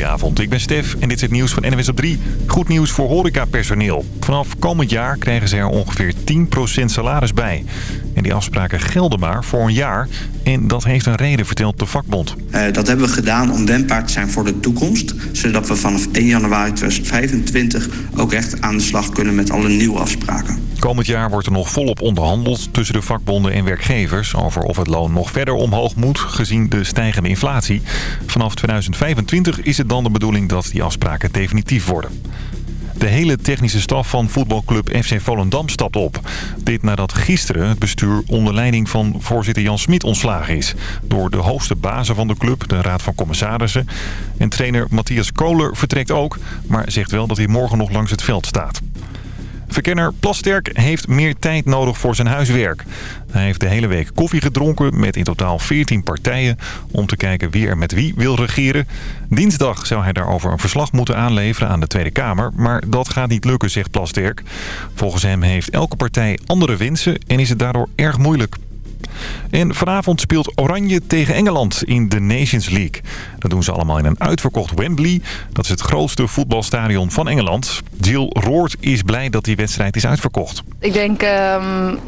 Goedenavond, ik ben Stef en dit is het nieuws van NWS op 3. Goed nieuws voor horecapersoneel. Vanaf komend jaar krijgen ze er ongeveer 10% salaris bij. En die afspraken gelden maar voor een jaar. En dat heeft een reden, vertelt de vakbond. Uh, dat hebben we gedaan om wendbaar te zijn voor de toekomst. Zodat we vanaf 1 januari 2025 ook echt aan de slag kunnen met alle nieuwe afspraken. Komend jaar wordt er nog volop onderhandeld tussen de vakbonden en werkgevers... over of het loon nog verder omhoog moet, gezien de stijgende inflatie. Vanaf 2025 is het dan de bedoeling dat die afspraken definitief worden. De hele technische staf van voetbalclub FC Volendam stapt op. Dit nadat gisteren het bestuur onder leiding van voorzitter Jan Smit ontslagen is. Door de hoogste bazen van de club, de raad van commissarissen. En trainer Matthias Kohler vertrekt ook, maar zegt wel dat hij morgen nog langs het veld staat. Verkenner Plasterk heeft meer tijd nodig voor zijn huiswerk. Hij heeft de hele week koffie gedronken met in totaal 14 partijen... om te kijken wie er met wie wil regeren. Dinsdag zou hij daarover een verslag moeten aanleveren aan de Tweede Kamer... maar dat gaat niet lukken, zegt Plasterk. Volgens hem heeft elke partij andere wensen en is het daardoor erg moeilijk. En vanavond speelt Oranje tegen Engeland in de Nations League. Dat doen ze allemaal in een uitverkocht Wembley. Dat is het grootste voetbalstadion van Engeland. Jill Roord is blij dat die wedstrijd is uitverkocht. Ik denk... Um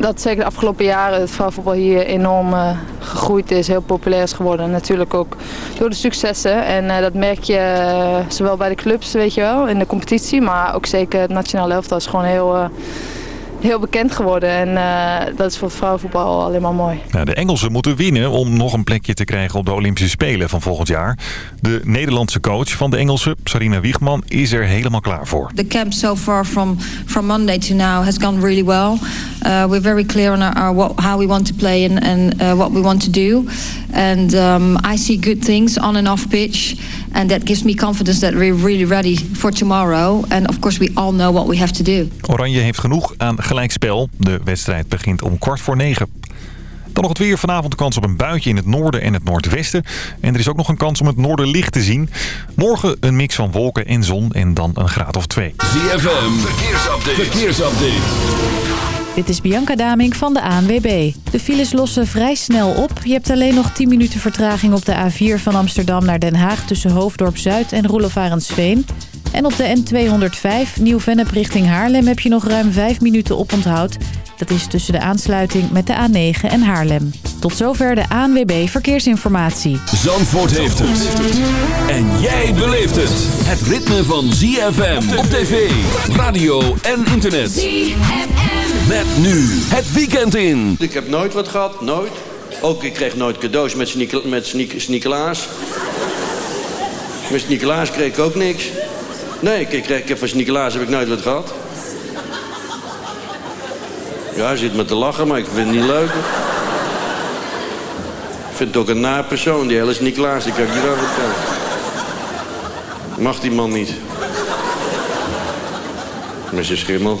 dat zeker de afgelopen jaren het vrouwenvoetbal hier enorm uh, gegroeid is, heel populair is geworden. Natuurlijk ook door de successen. En uh, dat merk je uh, zowel bij de clubs, weet je wel, in de competitie, maar ook zeker het nationale elftal is gewoon heel heel bekend geworden. En uh, dat is voor het vrouwenvoetbal alleen maar mooi. Ja, de Engelsen moeten winnen om nog een plekje te krijgen op de Olympische Spelen van volgend jaar. De Nederlandse coach van de Engelsen, Sarina Wiegman, is er helemaal klaar voor. The camp so far from, from Monday to now has gone really well. Uh, we're very clear on our, our what, how we want to play and, and uh, what we want to do. And um, I see good things on and off pitch. And that gives me confidence that we're really ready for tomorrow. And of course we all know what we have to do. Oranje heeft genoeg aan gelijkspel. De wedstrijd begint om kwart voor negen. Dan nog het weer. Vanavond kans op een buitje in het noorden en het noordwesten. En er is ook nog een kans om het noorderlicht te zien. Morgen een mix van wolken en zon en dan een graad of twee. ZFM, verkeersupdate. verkeersupdate. Dit is Bianca Daming van de ANWB. De files lossen vrij snel op. Je hebt alleen nog 10 minuten vertraging op de A4 van Amsterdam naar Den Haag... tussen Hoofddorp Zuid en Roelofarensveen. En op de N205 Nieuw-Vennep richting Haarlem heb je nog ruim 5 minuten oponthoud. Dat is tussen de aansluiting met de A9 en Haarlem. Tot zover de ANWB Verkeersinformatie. Zandvoort heeft het. En jij beleeft het. Het ritme van ZFM op tv, radio en internet. ZFM. Met nu het weekend in. Ik heb nooit wat gehad, nooit. Ook ik kreeg nooit cadeaus met, met. Met Sneekelaas kreeg ik ook niks. Nee, ik, kreeg, ik heb van Sneekelaas heb ik nooit wat gehad. Ja, hij zit me te lachen, maar ik vind het niet leuk. Ik vind het ook een naar persoon, die hele Sneekelaas. Die kan ik je wel vertellen. Mag die man niet. Met zijn schimmel.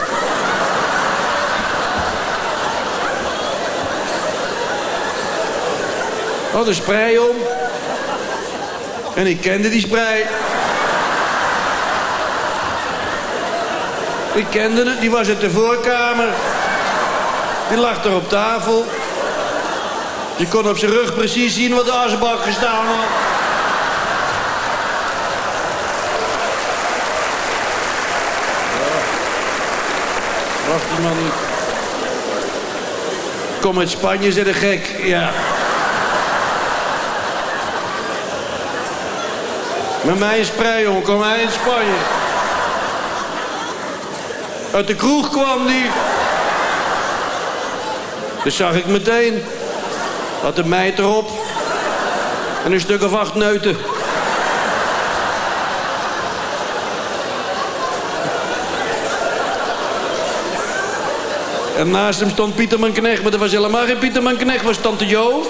Had een sprei om. En ik kende die sprei. Ik kende het, die was uit de voorkamer. Die lag er op tafel. Je kon op zijn rug precies zien wat de asbak gestaan had. Wacht die man niet. Kom uit Spanje, zit een gek. Ja. Met mij in sprei, jongen. Kom hij in Spanje. Uit de kroeg kwam die. Dat zag ik meteen. Had een meid erop. En een stuk of acht neuten. En naast hem stond Pieterman Knecht, maar dat was helemaal geen Pieterman Knecht, was tante Jo.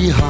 be.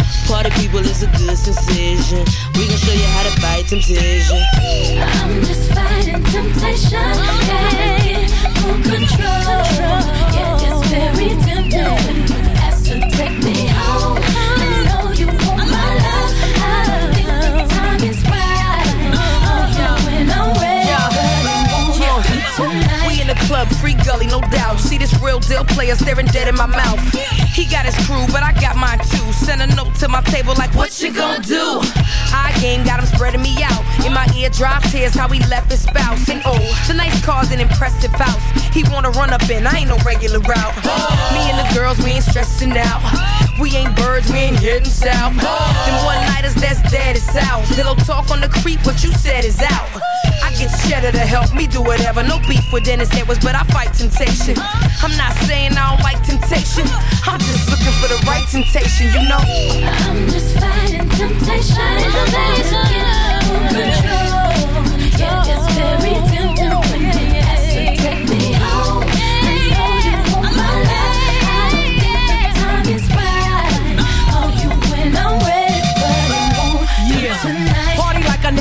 Party people is a good sensation. We gon' show you how to fight temptation. I'm just fighting temptation. Can't full control. Yeah, it's very tempting in the club, free gully, no doubt. See this real deal player staring dead in my mouth. He got his crew, but I got mine too. Send a note to my table like, what you gonna do? I game got him spreading me out. In my ear, drop tears how he left his spouse. And oh, tonight's car's an impressive house. He wanna run up in, I ain't no regular route. Me and the girls, we ain't stressing out. We ain't birds, we ain't heading south. Them one nighters that's dead is out. Pillow talk on the creep, what you said is out. I get cheddar to help me do whatever. No beef with Dennis Edwards, but I fight temptation. I'm not saying I don't like temptation. I'm just looking for the right temptation, you know. I'm just fighting temptation.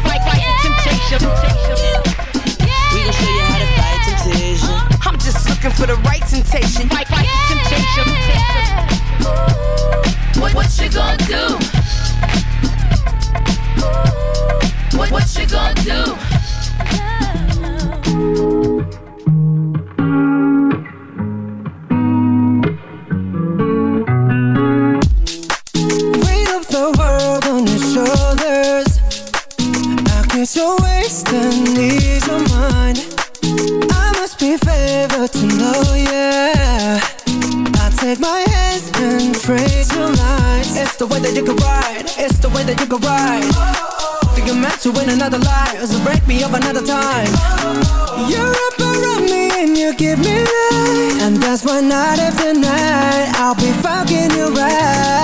temptation. Right, right temptation. We gon' show you how to fight temptation. I'm just looking for the right temptation. Right, right temptation. What, what you gonna do? What, what you gonna do? To win another life So break me up another time. You're up around me and you give me life. And that's why night after night I'll be fucking you right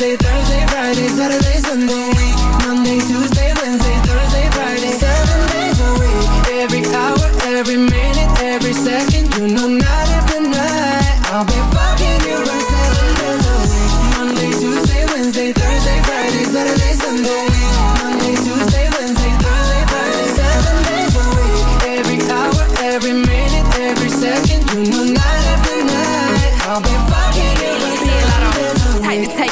Wednesday, Thursday, Friday, Saturday, Sunday Monday, Tuesday, Wednesday, Thursday, Friday. Seven days a week. Every hour, every minute, every second. You know night after night I'll be fucking you right seven days a week. Monday, Tuesday, Wednesday, Thursday,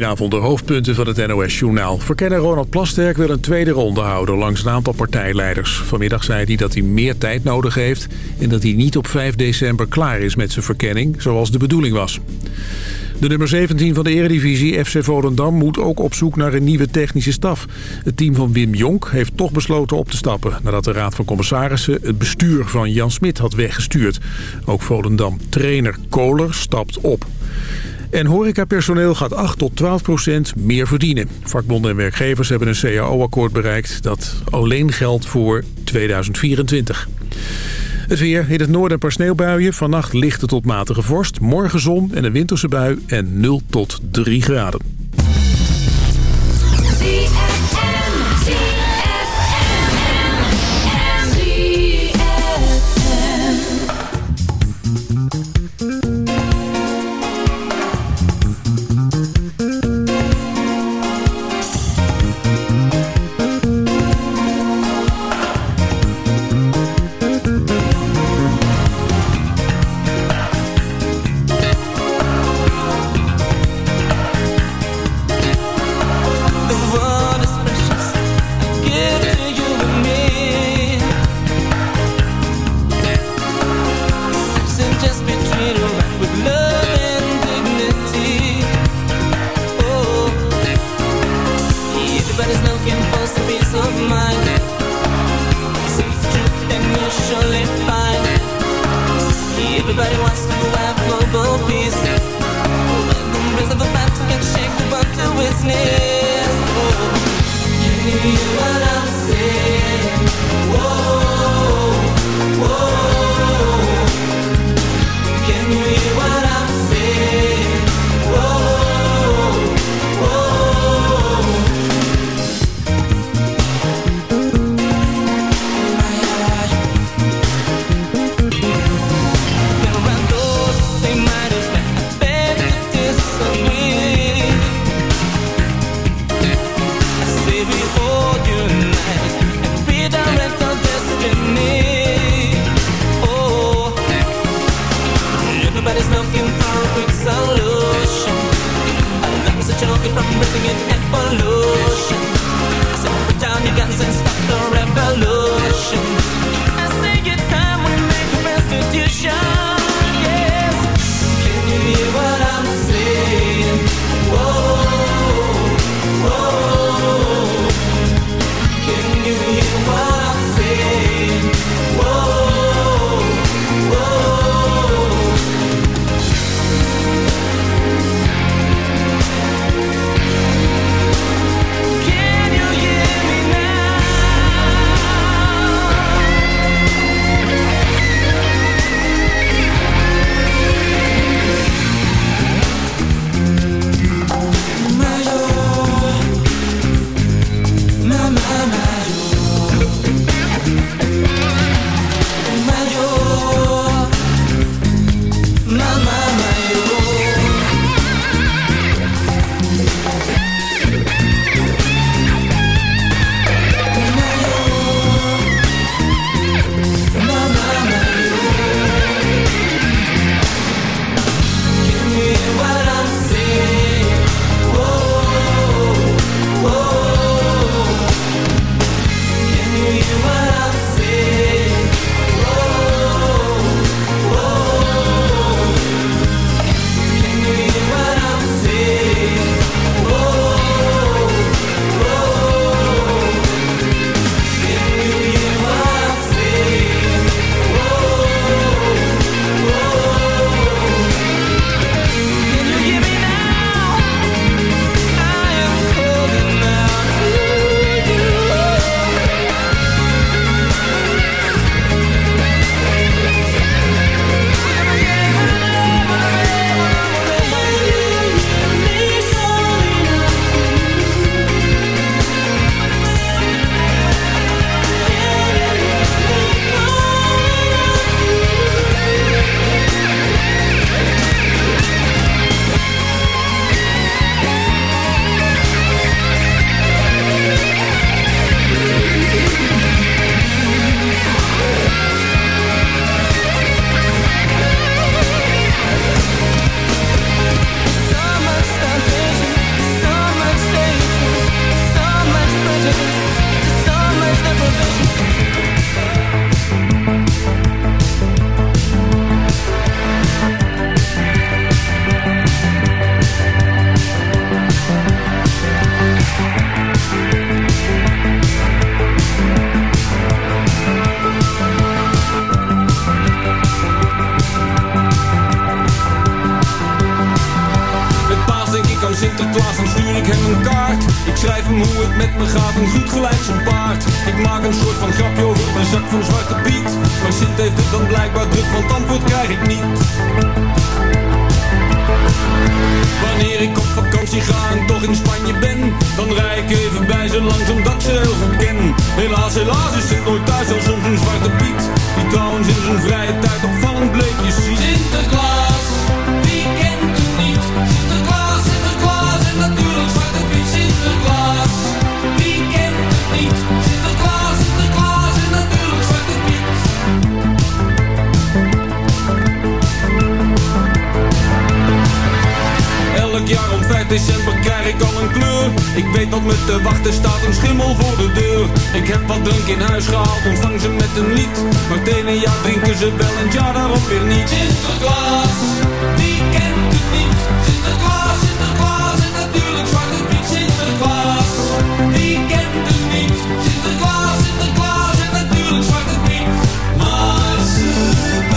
Goedenavond, de hoofdpunten van het NOS-journaal. Verkenner Ronald Plasterk wil een tweede ronde houden langs een aantal partijleiders. Vanmiddag zei hij dat hij meer tijd nodig heeft... en dat hij niet op 5 december klaar is met zijn verkenning, zoals de bedoeling was. De nummer 17 van de eredivisie, FC Volendam, moet ook op zoek naar een nieuwe technische staf. Het team van Wim Jonk heeft toch besloten op te stappen... nadat de Raad van Commissarissen het bestuur van Jan Smit had weggestuurd. Ook Volendam-trainer Koler stapt op. En horecapersoneel gaat 8 tot 12 procent meer verdienen. Vakbonden en werkgevers hebben een CAO-akkoord bereikt... dat alleen geldt voor 2024. Het weer. In het noorden een paar sneeuwbuien. Vannacht lichte tot matige vorst. Morgen zon en een winterse bui en 0 tot 3 graden. quick solution. I'm not such a from breathing in evolution. December krijg ik al een kleur. Ik weet wat me te wachten staat, een schimmel voor de deur. Ik heb wat drank in huis gehaald, ontvang ze met een lied. Maar het ene jaar drinken ze wel en het jaar daarop weer niet. Sinterklaas, wie kent het niet? Sinterklaas, Sinterklaas en natuurlijk Zwarte Piet. Sinterklaas, wie kent het niet? Sinterklaas, Sinterklaas en natuurlijk Zwarte Piet. Marsepein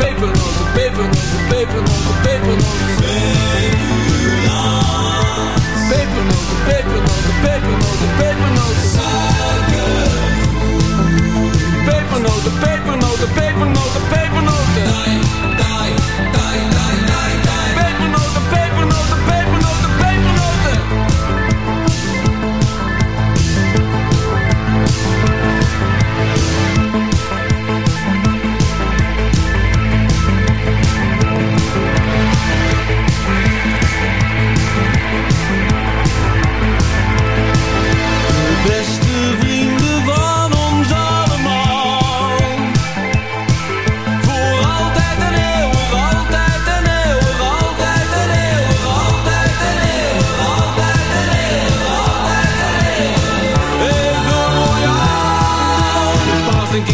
Pepernoten, pepernoten, pepernoten, pepernoten Pepernoten, pepernoten, pepernoten, pepernoten. Suiker. Pepernoten, pepernoten, pepernoten,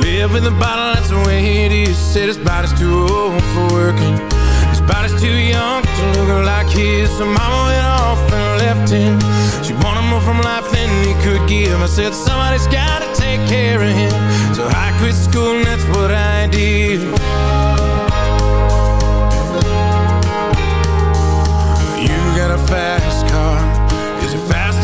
live with a bottle, that's the way it is. Said his body's too old for working. His body's too young to look like his. So mama went off and left him. She wanted more from life than he could give. I said somebody's gotta take care of him. So I quit school and that's what I did. You got a fast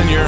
in your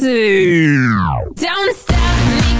to. Don't stop me.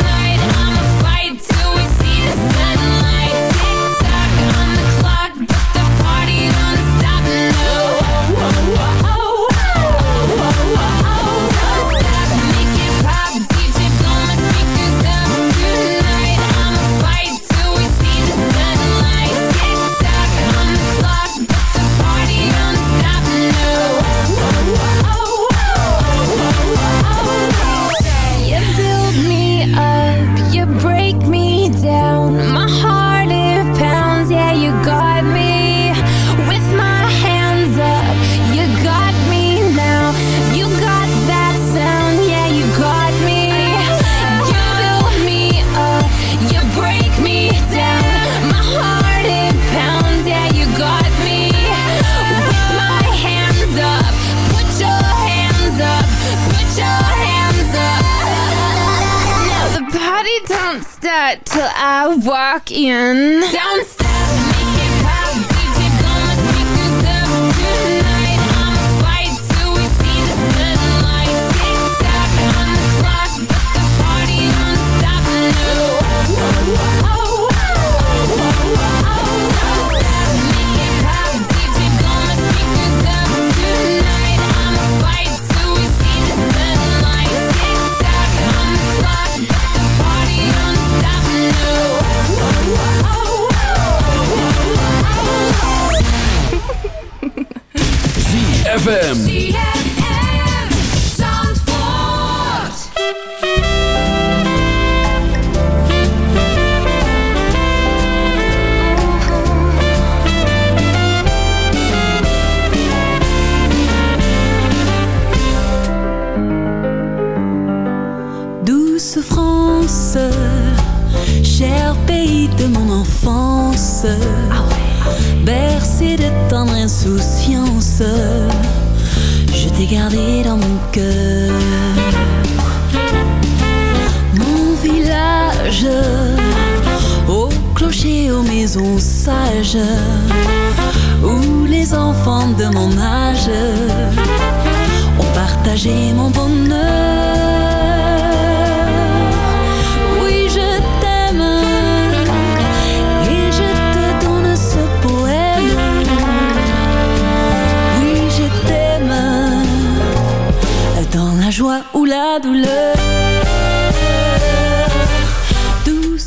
in. Down village, au clocher, aux maisons sages, où les enfants de mon âge ont partagé mon bonheur. Oui, je t'aime et je te donne ce poème. Oui, je t'aime dans la joie ou la douleur.